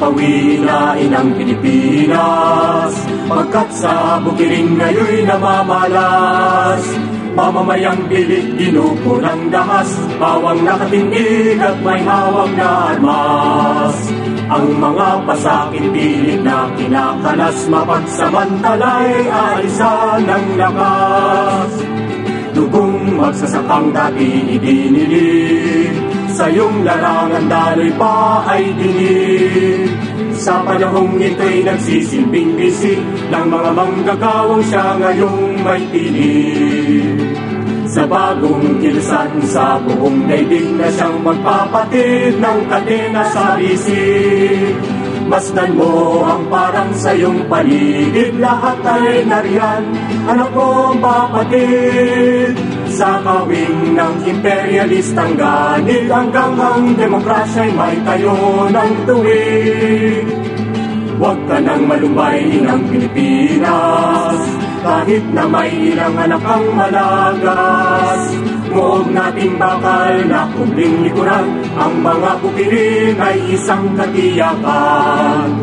pawi na inang Pilipinas. Pagkat sa bukiring ngayon namamalas Mamamayang bilik ginupo ng dahas. Bawang nakatindig at may hawak na armas. Ang mga pasakit pilit na kinakalas Mapagsamantalay alisan ng lakas. Dugong magsasakang dati idinilig Sa iyong larangan daloy pa ay dinig. Sa panahong ito'y nagsisilbing bisig Ng mga manggagawang siya ngayong may tinig. Sa bagong kilusan sa buong daigdig na siyang magpapatid ng kadena sa bisig. Masdan mo ang parang sa iyong paligid Lahat ay nariyan, anak ko papatid Sa kawing ng imperialistang ganit Hanggang ang demokrasya'y may tayo ng tuwid. Huwag ka nang malumbay ng Pilipinas Kahit na may ilang anak ang malagas. Huwag nating bakal na kubling likuran Ang mga bukirin ay isang katiyakan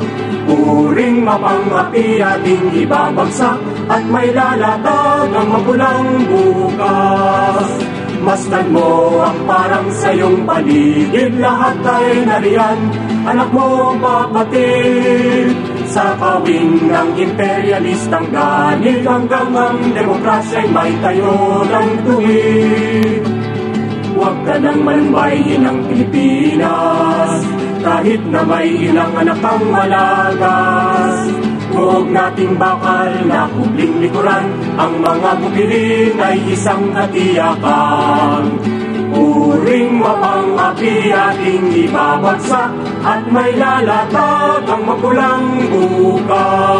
Puring mapangapi ating ibabagsak At may lalatag ang mapulang bukas. Masdan mo ang parang sa iyong paligid Lahat ay nariyan, anak mo papatid Sa kawing ng imperialistang ganit Hanggang ang demokrasya'y may tayo ng tuwid. Huwag ka nang malumbay ng Pilipinas Kahit na may ilang anak ang malagas Huwag nating bakal na kubling likuran. Ang mga bukirin ay isang katiyakan. Uring mapangapi ating ibabagsak At may lalatag ang mapulang bukas